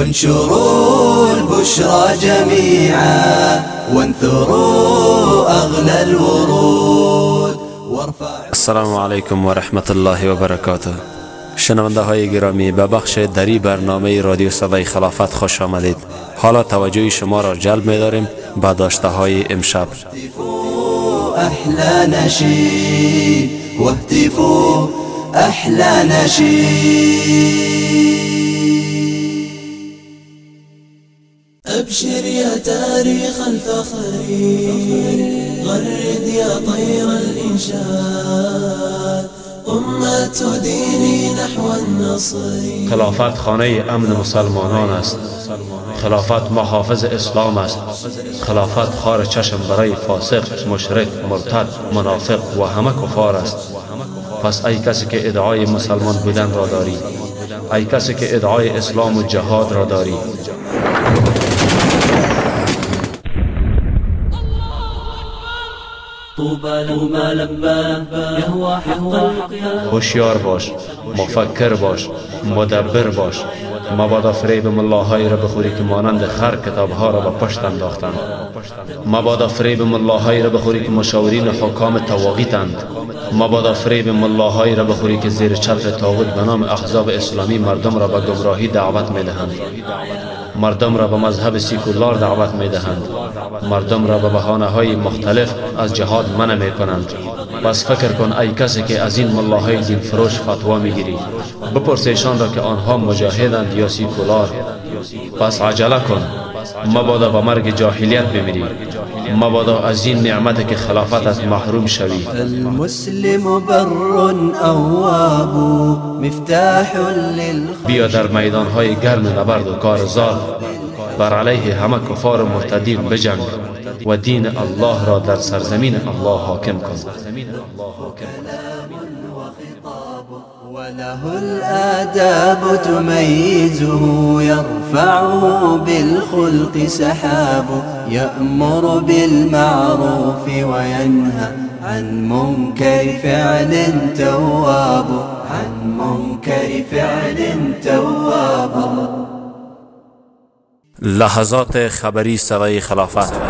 انشروا البشرى جميعا وانثروا أغلى الورود. السلام علیکم و رحمت الله و برکاته شنونده های گرامی به بخش دری برنامه رادیو صدای خلافت خوش آمدید. حالا توجه شما را جلب می داریم به داشته های امشب. أحلى نشيد واهتفوا أحلى نشيد أبشر يا تاريخ الفخر. غرد يا طير النصر. خلافت خانه امن مسلمانان است. خلافت محافظ اسلام است. خلافت خار چشم برای فاسق مشرک مرتد منافق و همه کفار است. پس ای کسی که ادعای مسلمان بودن را داری ای کسی که ادعای اسلام و جهاد را داری طوبى له ما لبى يهوى حقا هوشیار باش مفکر باش مدبر باش مبادا فریب ملاهایی را بخوری که مانند خر کتابها را به پشت انداختند مبادا فریب ملاهایی را بخوری که مشاورین حکام تواغیتند مبادا فریب ملاهایی را بخوری که زیر چتر تاغوت به نام احزاب اسلامی مردم را به گمراهی دعوت می‌دهند مردم را به مذهب سیکولار دعوت می دهند مردم را به بحانه های مختلف از جهاد منع می کنند پس فکر کن ای کسی که از این ملاهای دین فروش فتوا می گیری بپرس ایشان را که آنها مجاهدند یا سیکولار. پس عجله کن. مبادا به مرگ جاهلیت بمیری. مبادا از این نعمت که خلافت از محروم شوی. المسلم بر أواب مفتاح بیا در میدان های گرم نبرد و کارزار. بر علیه همه کفار و مرتدین بجنگ. و دین الله را در سرزمین الله حاکم کن. وله الآداب تميزه يرفعه بالخلق سحاب يأمر بالمعروف وينهى عن منكر فعل تواب. عن منكر فعل تواب. لحظات خبری صدای خلافت.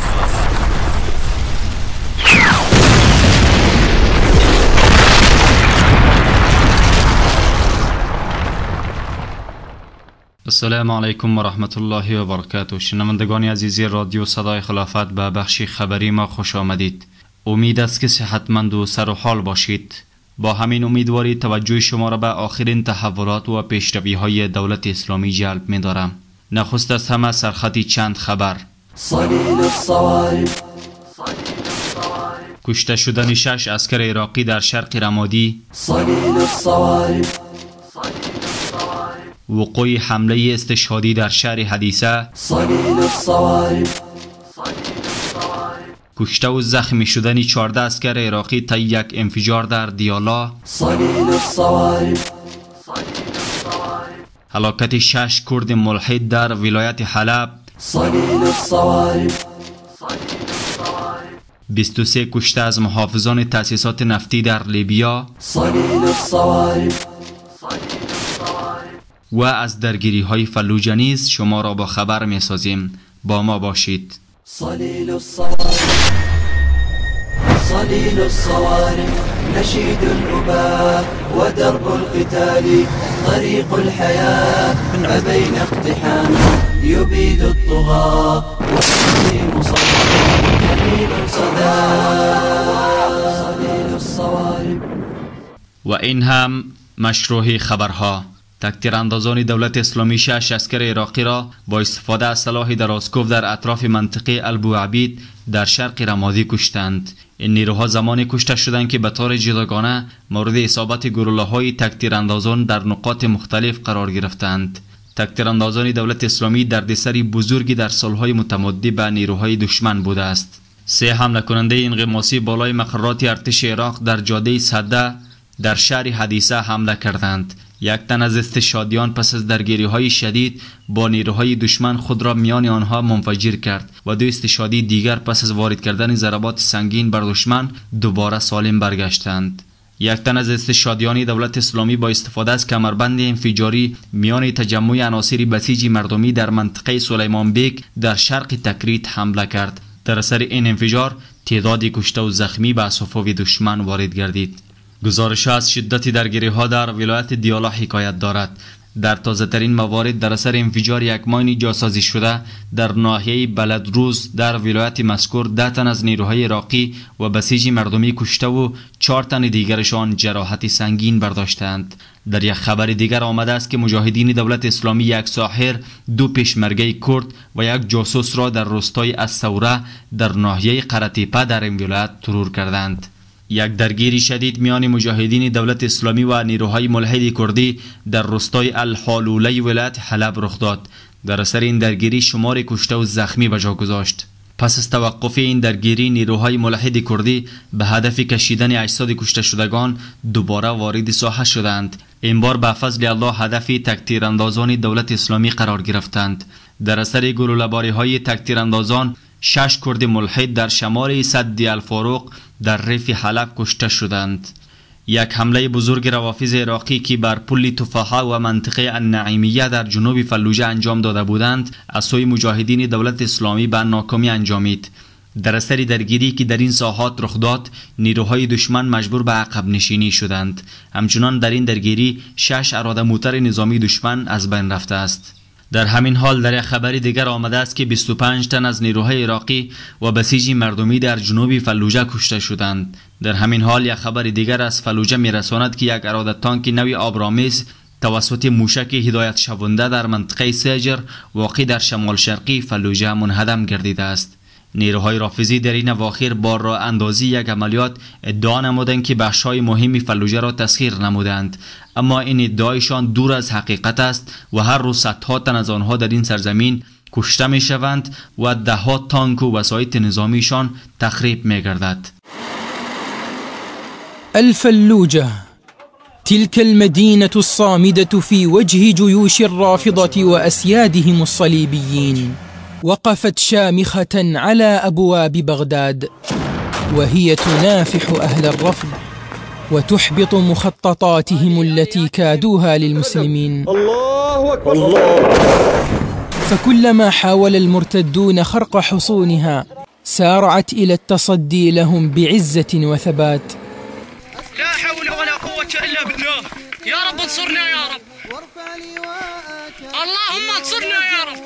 السلام علیکم و رحمت الله و برکاته شنوندگان عزیزی رادیو صدای خلافت به بخش خبری ما خوش آمدید امید است که صحتمند و سر و حال باشید با همین امیدواری توجه شما را به آخرین تحولات و پیشروی های دولت اسلامی جلب می دارم نخست از همه سرخطی چند خبر کشته شدن شش اسکر عراقی در شرق رمادی وقوع حمله استشهادی در شهر حدیثه. کشته و زخمی شدن 14 اسکر عراقی تا یک انفجار در دیالا. هلاکت شش کرد ملحد در ولایت حلب. صليل الصوارم 23 کشته از محافظان تأسیسات نفتی در لیبیا. و از درگیری های فلوجه نیز شما را با خبر می سازیم با ما باشید. الصوارم صليل الصوارم نشيد الأباء ودرب القتال. طريق الحياة ما بين اقتحام. يبيد الطغاة والتسليم صدى جميل صدى صليل الصوارم و این هم مشروع خبرها. تکتیراندازان دولت اسلامی شش اسکر عراقی را با استفاده از سلاح درازکوف در اطراف منطقه البوعبید در شرق رمادی کشتند. این نیروها زمانی کشته شدند که به طور جداگانه مورد اصابت گروله های تکتیراندازان در نقاط مختلف قرار گرفتند. تکتیراندازان دولت اسلامی دردسری بزرگی در سالهای متمادی به نیروهای دشمن بوده است. سه حمله کننده انقماسی بالای مقرات ارتش عراق در جاده صده در شهر حدیثه حمله کردند. یک تن از استشهادیان پس از درگیری های شدید با نیروهای دشمن خود را میان آنها منفجر کرد و دو استشهادی دیگر پس از وارد کردن ضربات سنگین بر دشمن دوباره سالم برگشتند. یک تن از استشهادیان دولت اسلامی با استفاده از کمربند انفجاری میان تجمع عناصر بسیجی مردمی در منطقه سلیمان بیگ در شرق تکریت حمله کرد. در اثر این انفجار تعدادی کشته و زخمی به صفوف دشمن وارد گردید. گزارش از شدت درگیری ها در ولایت دیالا حکایت دارد. در تازه ترین موارد در اثر انفجار یک ماین جاسازی شده در ناحیه بلدروز در ولایت مذکور ده تن از نیروهای عراقی و بسیج مردمی کشته و چهار تن دیگرشان جراحت سنگین برداشتند در یک خبر دیگر آمده است که مجاهدین دولت اسلامی یک ساحر دو پیشمرگه کرد و یک جاسوس را در روستای الثوره در ناحیه قرطیپه در این ولایت ترور کردند. یک درگیری شدید میان مجاهدین دولت اسلامی و نیروهای ملحد کردی در روستای الحالوله ولایت حلب رخ داد. در اثر این درگیری شمار کشته و زخمی به جا گذاشت. پس از توقف این درگیری نیروهای ملحد کردی به هدف کشیدن اجساد کشته شدگان دوباره وارد ساحه شدند. این بار به فضل الله هدف تکتیراندازان دولت اسلامی قرار گرفتند. در اثر گلوله‌باری های تکتیراندازان شش کرد ملحد در شمال صد الفاروق در ریف حلب کشته شدند. یک حمله بزرگ روافض عراقی که بر پل تفاحه و منطقه النعیمیه در جنوب فلوجه انجام داده بودند از سوی مجاهدین دولت اسلامی به ناکامی انجامید. در اثر درگیری که در این ساحات رخ داد نیروهای دشمن مجبور به عقب نشینی شدند. همچنان در این درگیری شش اراده موتر نظامی دشمن از بین رفته است. در همین حال در یک خبری دیگر آمده است که 25 تن از نیروهای عراقی و بسیج مردمی در جنوب فلوجه کشته شدند. در همین حال یک خبر دیگر از فلوجه میرساند که یک اراده تانک نوی آبرامیز توسط موشک هدایت شونده در منطقه سجر واقع در شمال شرقی فلوجه منهدم گردیده است. نیروهای رافضی در این اواخر با راه اندازی یک عملیات ادعا نمودند که بخشهای مهمی فلوجه را تسخیر نمودند. اما این ادعایشان دور از حقیقت است و هر روز صدها تن از آنها در این سرزمین کشته می شوند و ده تانک و وسایط نظامیشان تخریب می گردد الفلوجة تلك المدينة الصامدة في وجه جيوش الرافضة وأسيادهم الصليبيين وقفت شامخة على أبواب بغداد وهي تنافح أهل الرفض وتحبط مخططاتهم التي كادوها للمسلمين. الله أكبر. الله فكلما حاول المرتدون خرق حصونها سارعت إلى التصدي لهم بعزة وثبات. لا حول ولا قوة إلا بالله. يا رب انصرنا يا رب. اللهم انصرنا يا رب.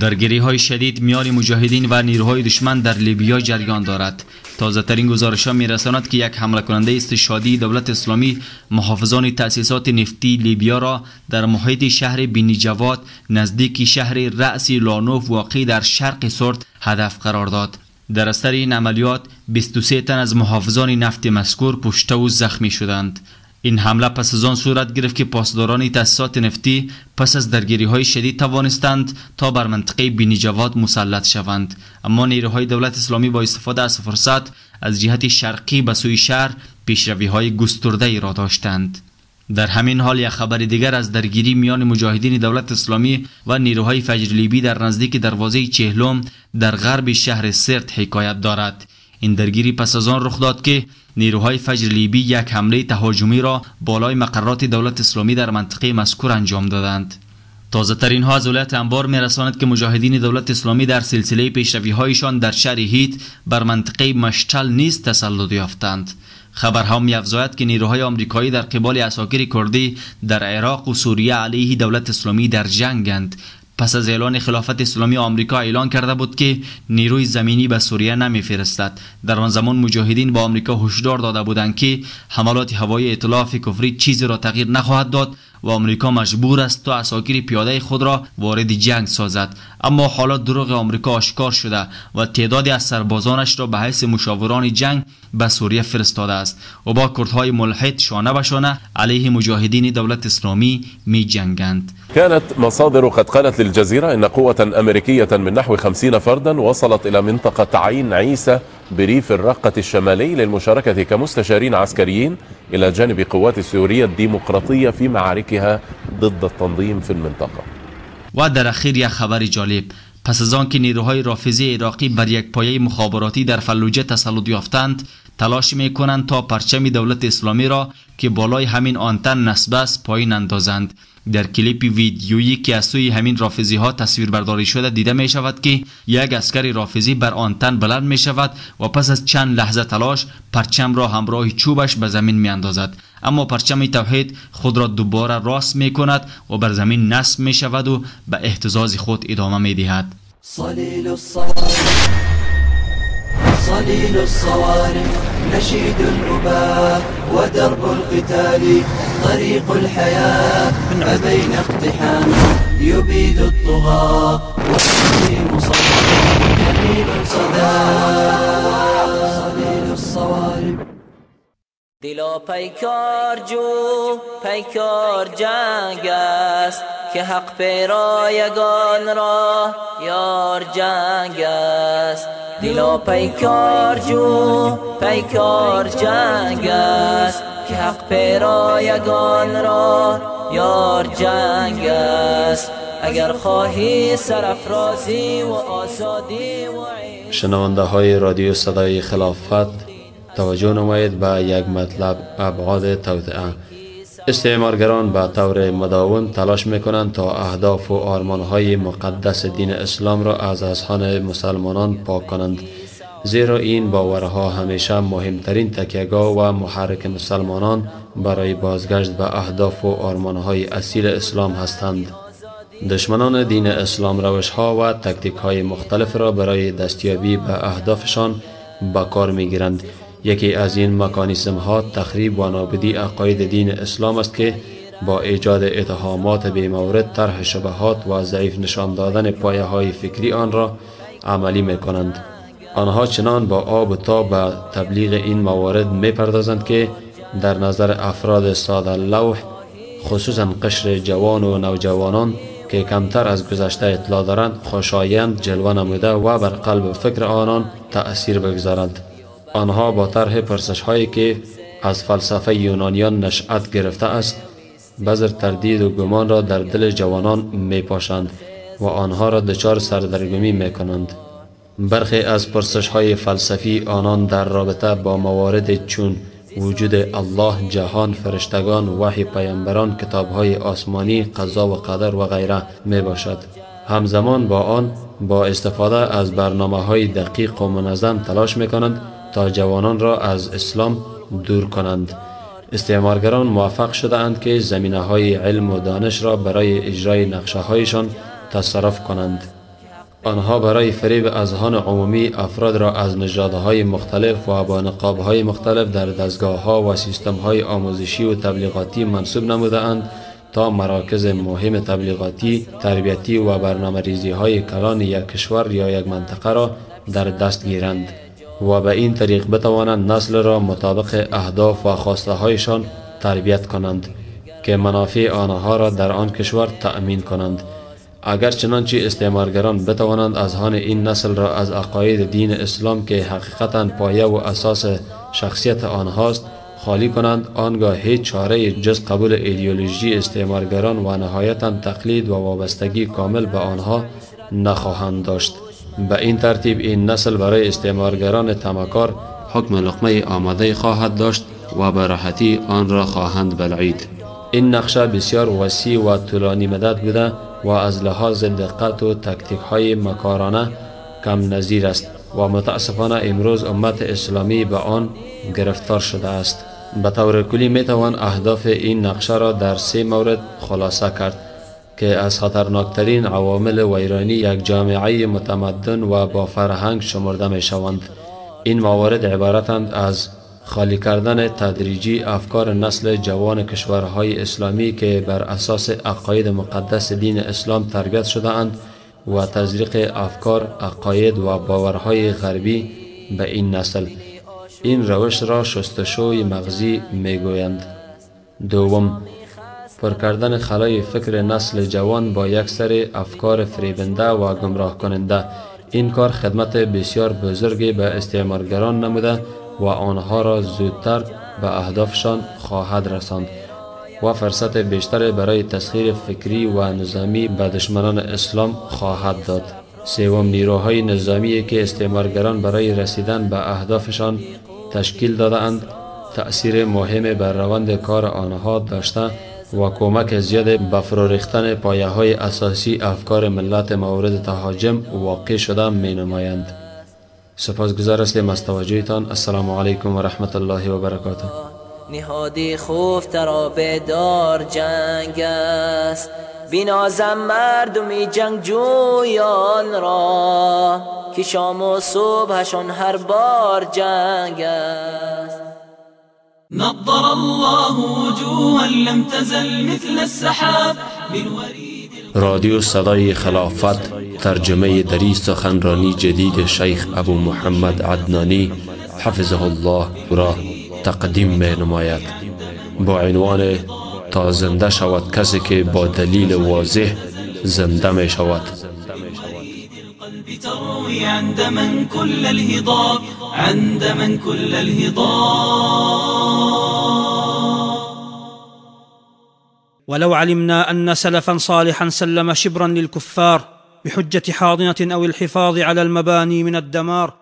درگیری های شدید میان مجاهدین و نیروهای دشمن در لیبیا جریان دارد. تازه ترین گزارش ها که یک حمله کننده استشادی دولت اسلامی محافظان تأسیسات نفتی لیبیا را در محیط شهر بینی جواد نزدیک شهر رأس لانوف واقع در شرق سرد هدف قرار داد. در اثر این عملیات 23 تن از محافظان نفت مذکور پشته و زخمی شدند. این حمله پس از آن صورت گرفت که پاسداران تاسیسات نفتی پس از درگیری های شدید توانستند تا بر منطقه بینی جواد مسلط شوند. اما نیروهای دولت اسلامی با استفاده از فرصت از جهت شرقی به سوی شهر پیشروی های گسترده ای را داشتند. در همین حال یک خبر دیگر از درگیری میان مجاهدین دولت اسلامی و نیروهای فجر لیبی در نزدیک دروازه چهلم در غرب شهر سرت حکایت دارد. این درگیری پس از آن رخ داد که نیروهای فجر لیبی یک حمله تهاجمی را بالای مقرات دولت اسلامی در منطقه مذکور انجام دادند. تازه ترین ها از ولایت انبار می رساند که مجاهدین دولت اسلامی در سلسله پیشروی هایشان در شهر هیت بر منطقه مشتل نیز تسلط یافتند. خبرها می افزاید که نیروهای آمریکایی در قبال اساکر کردی در عراق و سوریه علیه دولت اسلامی در جنگند پس از اعلان خلافت اسلامی آمریکا اعلان کرده بود که نیروی زمینی به سوریه نمیفرستد. در آن زمان مجاهدین با آمریکا هشدار داده بودند که حملات هوایی ائتلاف کفری چیزی را تغییر نخواهد داد و آمریکا مجبور است تا اساکیر پیاده خود را وارد جنگ سازد. اما حالا دروغ آمریکا آشکار شده و تعدادی از سربازانش را به حیث مشاوران جنگ به سوریه فرستاده است و با کردهای ملحد شانه به شانه علیه مجاهدین دولت اسلامی می جنگند كانت مصادر قد قالت للجزيرة إن قوة أمريكية من نحو خمسين فردا وصلت إلى منطقة عين عيسى بريف الرقة الشمالي للمشاركة كمستشارين عسكريين إلى جانب قوات سوريا الديمقراطية في معاركها ضد التنظيم في المنطقة. و در اخیر یک خبر جالب. پس از آنکه نیروهای رافضی عراقی بر یک پایه مخابراتی در فلوجه تسلط یافتند تلاش می کنند تا پرچم دولت اسلامی را که بالای همین آنتن نصب است پایین اندازند. در کلیپ ویدیویی که از سوی همین رافضی ها تصویر برداری شده دیده می شود که یک اسکر رافضی بر آنتن بلند می شود و پس از چند لحظه تلاش پرچم را همراه چوبش به زمین می اندازد اما پرچم توحید خود را دوباره راست می کند و بر زمین نصب می شود و به احتزاز خود ادامه می دهد صليل الصوارم نشيد الأباء ودرب القتال طريق الحياة ما بين اقتحام. يبيد الطغاة والتسليم صدى جميل صدى صليل الصوارم دلا پیکار جو پیکار جنگ است که حق پیرایگان را یار جنگ است. دلا پیکار جو پیکار جنگ است که حق پیرایگان را یار جنگ است. اگر خواهی سرفرازی و آزادی و شنونده های رادیو صدای خلافت توجه نمایید به یک مطلب ابعاد توطعه استعمارگران به طور مداوم تلاش می‌کنند تا اهداف و آرمانهای مقدس دین اسلام را از اذهان مسلمانان پاک کنند. زیرا این باورها همیشه مهمترین تکیهگاه و محرک مسلمانان برای بازگشت به اهداف و آرمانهای اصیل اسلام هستند. دشمنان دین اسلام روش ها و تکتیک های مختلف را برای دستیابی به اهدافشان به کار می گیرند یکی از این مکانیسم ها تخریب و نابدی عقاید دین اسلام است که با ایجاد اتهامات بی مورد طرح شبهات و ضعیف نشان دادن پایه های فکری آن را عملی می کنند آنها چنان با آب و تاب به تبلیغ این موارد می پردازند که در نظر افراد ساده لوح خصوصا قشر جوان و نوجوانان که کمتر از گذشته اطلاع دارند خوشایند جلوه نموده و بر قلب فکر آنان تأثیر بگذارند. آنها با طرح پرسش هایی که از فلسفه یونانیان نشأت گرفته است بذر تردید و گمان را در دل جوانان می پاشند و آنها را دچار سردرگمی می کنند برخی از پرسش های فلسفی آنان در رابطه با موارد چون وجود الله جهان فرشتگان وحی پیامبران کتاب های آسمانی قضا و قدر و غیره می باشد همزمان با آن با استفاده از برنامه های دقیق و منظم تلاش می کنند تا جوانان را از اسلام دور کنند استعمارگران موفق شده اند که زمینه های علم و دانش را برای اجرای نقشه هایشان تصرف کنند آنها برای فریب اذهان عمومی افراد را از نژادهای مختلف و با نقابهای مختلف در دستگاه ها و سیستم های آموزشی و تبلیغاتی منصوب نموده اند تا مراکز مهم تبلیغاتی، تربیتی و برنامه ریزی های کلان یک کشور یا یک منطقه را در دست گیرند. و به این طریق بتوانند نسل را مطابق اهداف و خواسته هایشان تربیت کنند که منافع آنها را در آن کشور تأمین کنند. اگر چنانچه استعمارگران بتوانند اذهان این نسل را از عقاید دین اسلام که حقیقتا پایه و اساس شخصیت آنهاست خالی کنند آنگاه هیچ چاره جز قبول ایدئولوژی استعمارگران و نهایتا تقلید و وابستگی کامل به آنها نخواهند داشت. به این ترتیب این نسل برای استعمارگران تمکار حکم لقمه آماده خواهد داشت و به راحتی آن را خواهند بلعید. این نقشه بسیار وسیع و طولانی مدت بوده و از لحاظ دقت و تکتیک های مکارانه کم نظیر است و متاسفانه امروز امت اسلامی به آن گرفتار شده است. به طور کلی می توان اهداف این نقشه را در سه مورد خلاصه کرد. که از خطرناکترین عوامل ویرانی یک جامعه متمدن و با فرهنگ شمرده می شوند این موارد عبارتند از خالی کردن تدریجی افکار نسل جوان کشورهای اسلامی که بر اساس عقاید مقدس دین اسلام تربیت شده اند و تزریق افکار، عقاید و باورهای غربی به این نسل. این روش را شستشوی مغزی می‌گویند. دوم پر کردن خلای فکر نسل جوان با یک سری افکار فریبنده و گمراه کننده. این کار خدمت بسیار بزرگی به استعمارگران نموده و آنها را زودتر به اهدافشان خواهد رساند و فرصت بیشتر برای تسخیر فکری و نظامی به دشمنان اسلام خواهد داد. سوم نیروهای نظامی که استعمارگران برای رسیدن به اهدافشان تشکیل داده اند تأثیر مهم بر روند کار آنها داشته و کمک زیاد به فرو پایه های اساسی افکار ملت مورد تهاجم واقع شده می نمایند. سپاسگزار هستیم از توجهتان. السلام علیکم و رحمت الله و برکاته. نهادی خوف ترا دار جنگ است. بینازم مردمی جنگ جویان را که شام و صبحشان هر بار جنگ است. نظر الله وجوها لم تزل مثل السحاب رادیو صدای خلافت ترجمه دری سخنرانی جدید شیخ ابو محمد عدنانی حفظه الله را تقدیم می نماید. با عنوان تا زنده شود کسی که با دلیل واضح زنده می شود. تروي عند من كل الهضاب. عند من كل الهضاب ولو علمنا أن سلفا صالحا سلم شبرا للكفار بحجة حاضنة أو الحفاظ على المباني من الدمار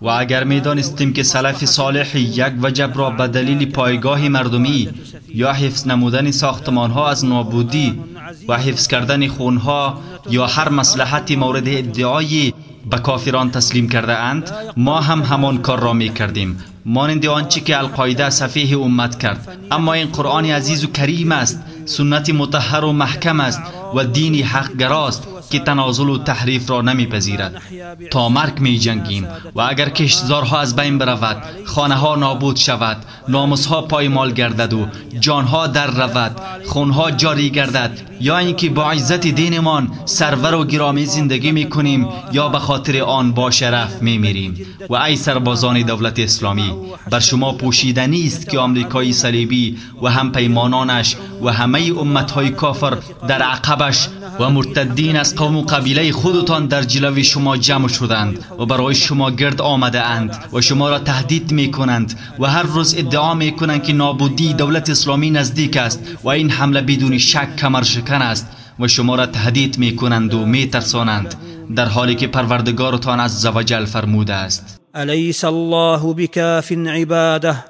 و اگر می دانستیم که سلف صالح یک وجب را به دلیل پایگاه مردمی یا حفظ نمودن ساختمان ها از نابودی و حفظ کردن خونها یا هر مسلحتی مورد ادعای به کافران تسلیم کرده اند ما هم همان کار را می کردیم. مانند آنچه که القاعده صفیح امت کرد. اما این قرآن عزیز و کریم است سنت متحر و محکم است و دینی حق گراست که تنازل و تحریف را نمیپذیرد. تا مرگ می جنگیم و اگر کشتزارها از بین برود خانه ها نابود شود ناموس ها پایمال گردد و جانها در رود خونها جاری گردد یا اینکه با عزت دینمان سرور و گرامی زندگی می کنیم یا به خاطر آن با شرف می میریم. و ای سربازان دولت اسلامی بر شما پوشیده نیست که آمریکای صلیبی و هم پیمانانش و همه امتهای کافر در عقبش و مرتدین از قوم و قبیله خودتان در جلوی شما جمع شدند و برای شما گرد آمده اند و شما را تهدید می کنند و هر روز ادعا می کنند که نابودی دولت اسلامی نزدیک است و این حمله بدون شک کمر است و شما را تهدید می کنند و می ترسانند در حالی که پروردگارتان از زوجل فرموده است. الیس الله بکاف عباده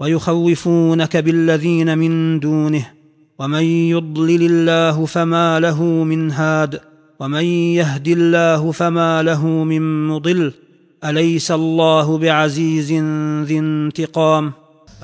ويخوفونك بالذين من دونه ومن يضلل الله فما له من هاد؟ ومن يهد الله فما له من مضل أليس الله بعزيز ذي انتقام؟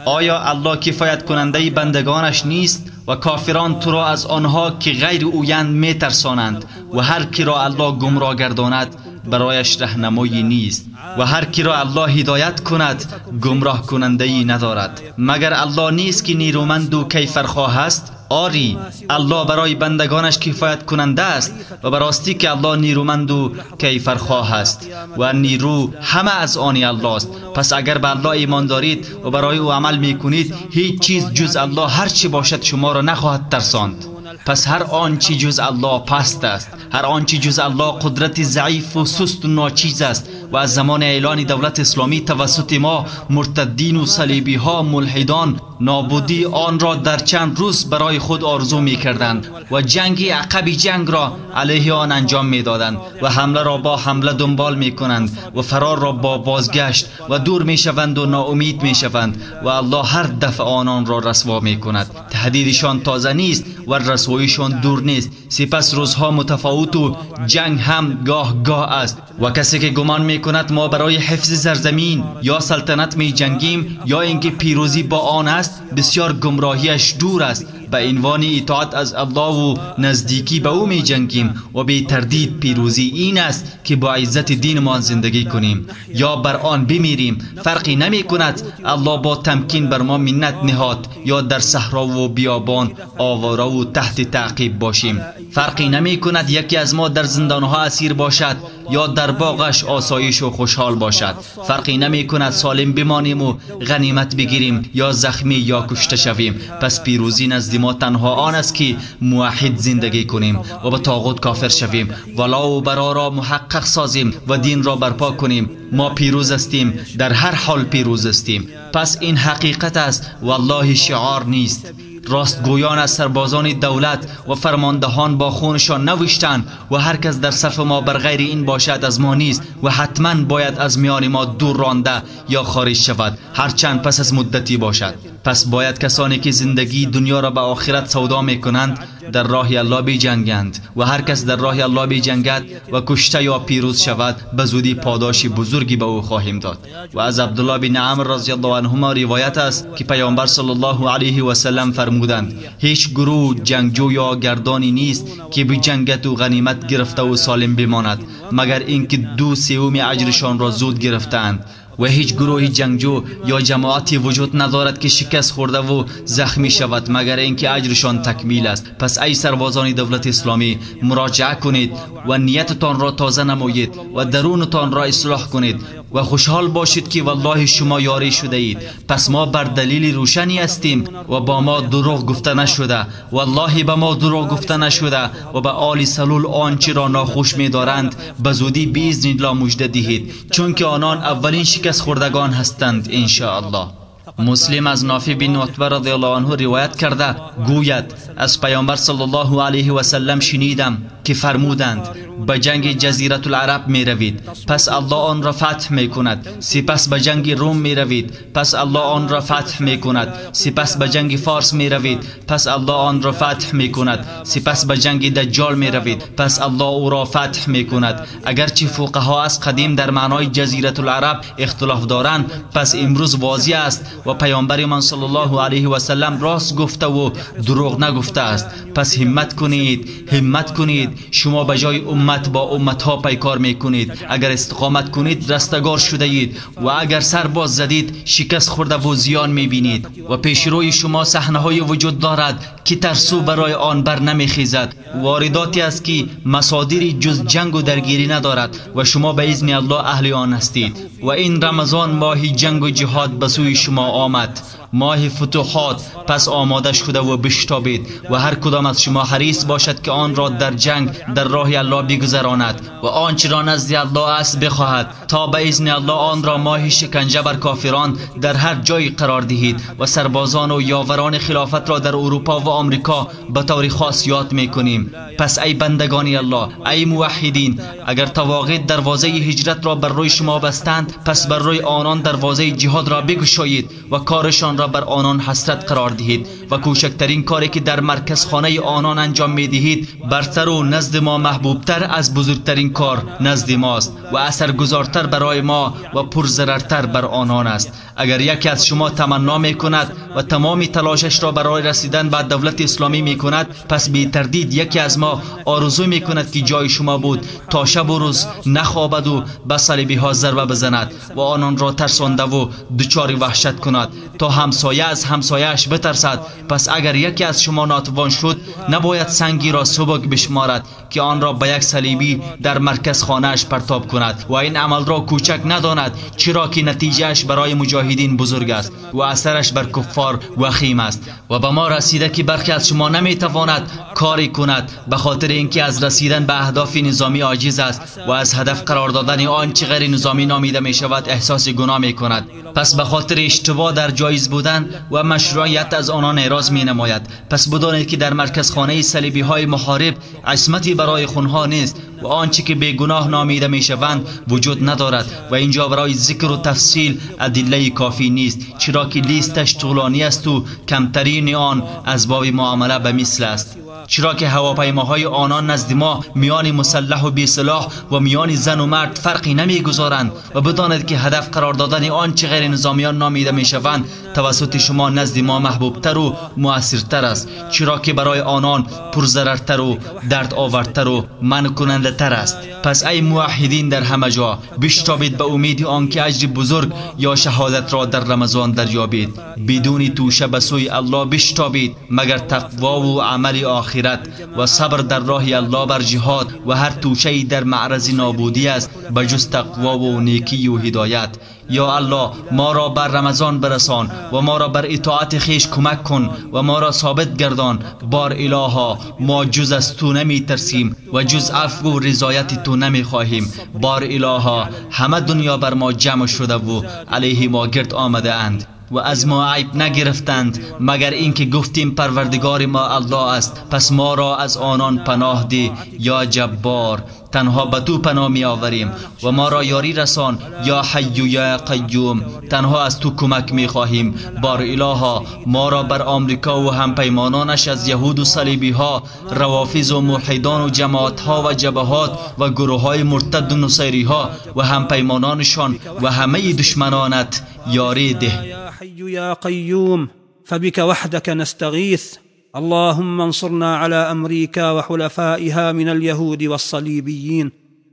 آیا الله کفایت کننده بندگانش نیست و کافران تو را از آنها که غیر اویند می ترسانند و هر کی را الله گمراه گرداند برایش رهنمایی نیست و هر کی را الله هدایت کند گمراه کننده ای ندارد. مگر الله نیست که نیرومند و کیفرخواه است؟ آری الله برای بندگانش کفایت کننده است و براستی که الله نیرومند و کیفرخواه است و نیرو همه از آنی الله است. پس اگر به الله ایمان دارید و برای او عمل می‌کنید هیچ چیز جز الله هر چی باشد شما را نخواهد ترساند. پس هر آنچه جز الله پست است هر آنچه جز الله قدرت ضعیف و سست و ناچیز است و از زمان اعلان دولت اسلامی توسط ما مرتدین و صلیبی ها ملحدان نابودی آن را در چند روز برای خود آرزو می کردند و جنگی عقبی جنگ را علیه آن انجام می دادند و حمله را با حمله دنبال می کنند و فرار را با بازگشت و دور می شوند و ناامید می شوند و الله هر دفع آنان را رسوا می کند تهدیدشان تازه نیست و رسوایشان دور نیست. سپس روزها متفاوت و جنگ هم گاه گاه است. و کسی که گمان می کند ما برای حفظ زرزمین یا سلطنت می جنگیم یا اینکه پیروزی با آن است بسیار گمراهیش دور است. به عنوان اطاعت از الله و نزدیکی به او می جنگیم و به تردید پیروزی این است که با عزت دینمان زندگی کنیم. یا بر آن بمیریم. فرقی نمی کند. الله با تمکین بر ما منت نهاد. یا در صحرا و بیابان آواره و تحت تعقیب باشیم. فرقی نمی کند یکی از ما در زندانها اسیر باشد یا در باغش آسایش و خوشحال باشد. فرقی نمی کند سالم بمانیم و غنیمت بگیریم یا زخمی یا کشته شویم. پس پیروزی نزد ما تنها آن است که موحد زندگی کنیم و به طاغوت کافر شویم. ولا و برا را محقق سازیم و دین را برپا کنیم. ما پیروز استیم در هر حال پیروز استیم پس این حقیقت است. والله شعار نیست. راستگویان از سربازان دولت و فرماندهان با خونشان نوشتند و هر کس در صف ما بر غیر این باشد از ما نیست و حتما باید از میان ما دور رانده یا خارج شود. هرچند پس از مدتی باشد. پس باید کسانی که زندگی دنیا را به آخرت سودا می کنند در راه الله بی جنگند و هر کس در راه الله بی جنگد و کشته یا پیروز شود به زودی پاداش بزرگی به او خواهیم داد. و از عبدالله بن عمر رضی الله عنهما روایت است که پیامبر صلی الله علیه و سلم فرمودند هیچ گروه جنگجو یا گردانی نیست که به جنگت و غنیمت گرفته و سالم بماند مگر اینکه دو سوم اجرشان را زود گرفتند و هیچ گروه جنگجو یا جماعتی وجود ندارد که شکست خورده و زخمی شود مگر اینکه اجرشان تکمیل است. پس ای سربازان دولت اسلامی مراجعه کنید و نیتتان را تازه نمایید و درونتان را اصلاح کنید و خوشحال باشید که والله شما یاری شده اید. پس ما بر دلیل روشنی هستیم و با ما دروغ گفته نشده. والله به ما دروغ گفته نشده و به آل سلول آنچه را ناخوش می دارند به زودی باذن الله مژده دهید. چون که آنان اولین شکست خوردگان هستند الله مسلم از نافی بن عتبه رضی الله عنه روایت کرده گوید از پیامبر صلی الله علیه و سلم شنیدم که فرمودند به جنگ جزیرت العرب می روید پس الله آن را فتح می کند سپس به جنگ روم می روید پس الله آن را فتح می کند سپس به جنگ فارس می روید پس الله آن را فتح می کند سپس به جنگ دجال می روید پس الله او را فتح می کند. اگرچه فقها از قدیم در معنای جزیرت العرب اختلاف دارند پس امروز واضح است و پیامبر من صلی الله علیه و سلم راست گفته و دروغ نگفته است. پس همت کنید همت کنید. شما به جای امت با امت ها پیکار می کنید اگر استقامت کنید رستگار شده اید و اگر سر باز زدید شکست خورده و زیان می بینید و پیش روی شما صحنه های وجود دارد که ترسو برای آن بر نمی خیزد وارداتی است که مصادری جز جنگ و درگیری ندارد و شما به اذن الله اهل آن هستید. و این رمضان ماهی جنگ و جهاد به سوی شما آمد. ماه فتوحات پس آماده شده و بشتابید و هر کدام از شما حریص باشد که آن را در جنگ در راه الله بگذراند و آنچه را نزد الله است بخواهد. تا به اذن الله آن را ماه شکنجه بر کافران در هر جای قرار دهید و سربازان و یاوران خلافت را در اروپا و آمریکا به طور خاص یاد می‌کنیم. پس ای بندگان الله ای موحدین اگر تواقید دروازه هجرت را بر روی شما بستند پس بر روی آنان دروازه جهاد را بگشایید و کارشان را بر آنان حسرت قرار دهید و کوچکترین کاری که در مرکز خانه آنان انجام می دهید برتر و نزد ما محبوبتر از بزرگترین کار نزد ماست و اثرگذارتر برای ما و پرزررتر بر آنان است. اگر یکی از شما تمنا می کند و تمام تلاشش را برای رسیدن به دولت اسلامی می کند پس بی تردید یکی از ما آرزو می کند که جای شما بود تا شب و روز نخوابد و به صلیبی ها ضربه بزند و آنان را ترسانده و دچار وحشت کند. تا همسایه از همسایهش بترسد پس اگر یکی از شما ناتوان شد نباید سنگی را سبک بشمارد که آن را به یک صلیبی در مرکز خانهش پرتاب کند و این عمل را کوچک نداند چرا که نتیجهش برای مجاهدین بزرگ است و اثرش بر کفار وخیم است. و به ما رسیده که برخی از شما نمی‌تواند کاری کند. به خاطر اینکه از رسیدن به اهداف نظامی عاجز است و از هدف قرار دادن آنچه غیر نظامی نامیده می شود احساس گناه می کند پس به خاطر اشتباه در جایز بودن و مشروعیت از آنان اعراض می نماید پس بدانید که در مرکز خانه صلیبی های محارب عصمتی برای خونها نیست. و آنچه که به گناه نامیده می شوند وجود ندارد و اینجا برای ذکر و تفصیل ادله کافی نیست چرا که لیستش طولانی است و کمترین آن از باب معامله به مثل است. چرا که هواپیماهای آنان نزد ما میان مسلح و بیسلاح و میان زن و مرد فرقی نمی‌گذارند و بداند که هدف قرار دادن آنچه غیر نظامیان نامیده می‌شوند توسط شما نزد ما محبوبتر و موثرتر است. چرا که برای آنان پرضررتر و درد آورتر و من تر است. پس ای موحدین در همه جا بشتابید به امید آنکه اجر بزرگ یا شهادت را در رمضان دریابید. بدون توشه به سوی الله بشتابید مگر تقوا و عمل آخرت و صبر در راه الله بر جهاد و هر توشه در معرض نابودی است به جز تقوا و نیکی و هدایت. یا الله ما را بر رمضان برسان و ما را بر اطاعت خیش کمک کن و ما را ثابت گردان. بار الها ما جز از تو نمی ترسیم و جز عفو و رضایت تو نمی خواهیم بار الها همه دنیا بر ما جمع شده و علیه ما گرد آمده اند و از ما عیب نگرفتند مگر اینکه گفتیم پروردگار ما الله است. پس ما را از آنان پناه دی یا جبار تنها به تو پناه می آوریم و ما را یاری رسان یا حی یا قیوم. تنها از تو کمک می خواهیم بار الها ما را بر آمریکا و هم پیمانانش از یهود و صلیبی ها روافیز و ملحدان و جماعت ها و جبهات و گروه های مرتد و نصیری ها و هم پیمانانشان و همه دشمنانت. یاری ده. يا حي يا قيوم فبك وحدك نستغيث اللهم انصرنا على أمريكا وحلفائها من اليهود والصليبيين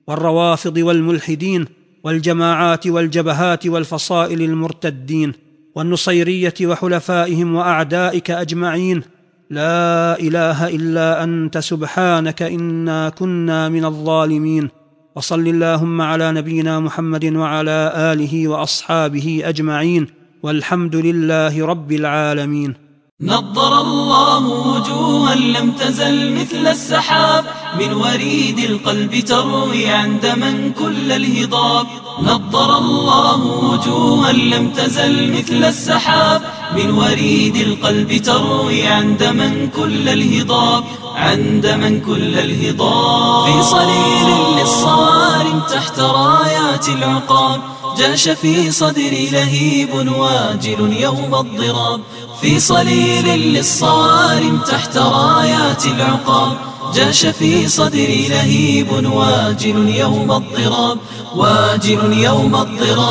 والروافض والملحدين والجماعات والجبهات والفصائل المرتدين والنصيرية وحلفائهم وأعدائك أجمعين. لا إله إلا أنت سبحانك إنا كنا من الظالمين. وصل اللهم على نبينا محمد وعلى آله وأصحابه أجمعين. والحمد لله رب العالمين. نضر الله وجوها لم تزل مثل السحاب. من وريد القلب تروي عند من كل الهضاب. نضر الله وجوها لم تزل مثل السحاب. من وريد القلب تروي عند من كل الهضاب. عند من كل الهضاب. في صليل للصوارم تحت رايات العقاب. جاش في صدري لهيب واجل يوم الضراب. في صليل للصوارم تحت رايات العقاب. جاش في صدري لهيب واجل يوم الضراب. واجل يوم الضراب.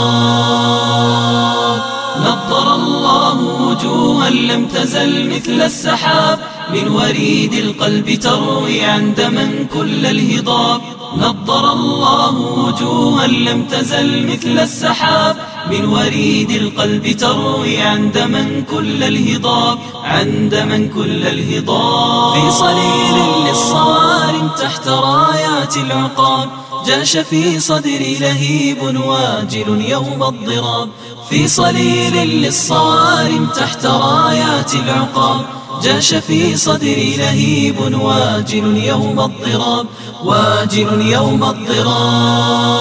نضر الله وجوها لم تزل مثل السحاب. من وريد القلب تروي عند من كل الهضاب. نضر الله وجوها لم تزل مثل السحاب. من وريد القلب تروي عند من كل الهضاب. عند من كل الهضاب. في صليل للصوارم تحت رايات العقاب. جاش في صدري لهيب واجل يوم الضراب. في صليل للصوارم تحت رايات العقاب جاش في صدري لهيب واجل يوم الضراب واجل يوم الضراب.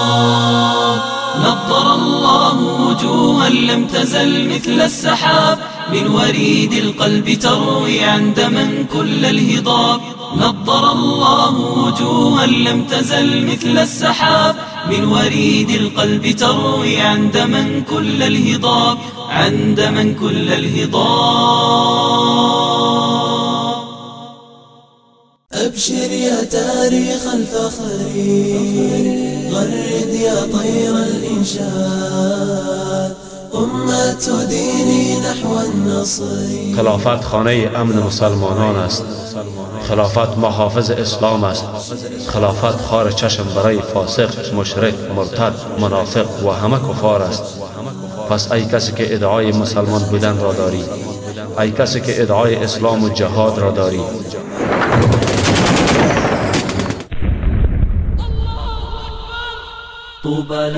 نضر الله وجوها لم تزل مثل السحاب من وريد القلب تروي عند من كل الهضاب. نضر الله وجوها لم تزل مثل السحاب من وريد القلب تروي عند من كل الهضاب عند من كل الهضاب. أبشر يا تاريخ الفخر غرد يا طير الإنشاد. خلافت خانه امن مسلمانان است. خلافت محافظ اسلام است. خلافت خار چشم برای فاسق مشرک مرتد منافق و همه کفار است. پس ای کسی که ادعای مسلمان بودن را داری ای کسی که ادعای اسلام و جهاد را داری طوبى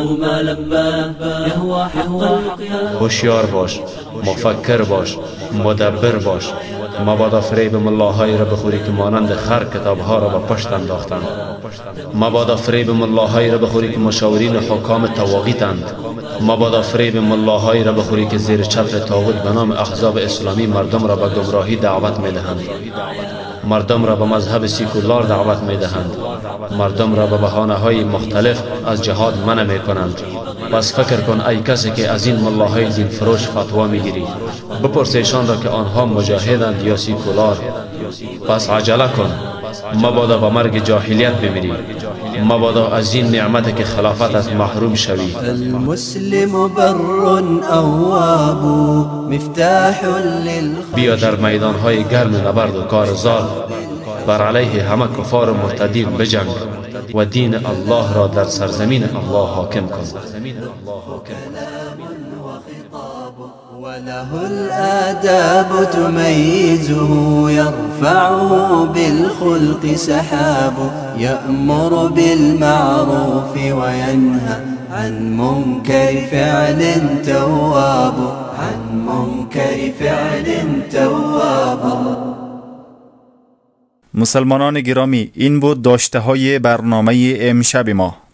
لما يهوى حق هوشیار باش مفکر باش مدبر باش. مبادا فریب ملاهای را بخوری که مانند خر کتابها را به پشت انداختند مبادا فریب ملاهایی را بخوری که مشاورین حکام تواقیتند. مبادا فریب ملاهایی را بخوری که زیر چتر تاغوت به نام احزاب اسلامی مردم را به گمراهی دعوت می‌دهند. مردم را به مذهب سیکولار دعوت می دهند مردم را به بحانه های مختلف از جهاد منع می کنند پس فکر کن ای کسی که از این ملاهای دین فروش فتوا می‌گیری. بپرسیشان را که آنها مجاهدند یا سیکولار. پس عجله کن. مبادا به مرگ جاهلیت بمیری مبادا از این نعمت که خلافت از محروم شوی. المسلم بر اواب مفتاح بیا در میدان های گرم نبرد و کارزار بر علیه همه کفار مرتدین بجنگ و دین الله را در سرزمین الله حاکم کن. وله الآداب تميزه يرفعه بالخلق سحاب يأمر بالمعروف وينهى عن منكر فعل تواب عن منكر فعل تواب. مسلمانان گرامی این بود داشته های برنامه امشب ما.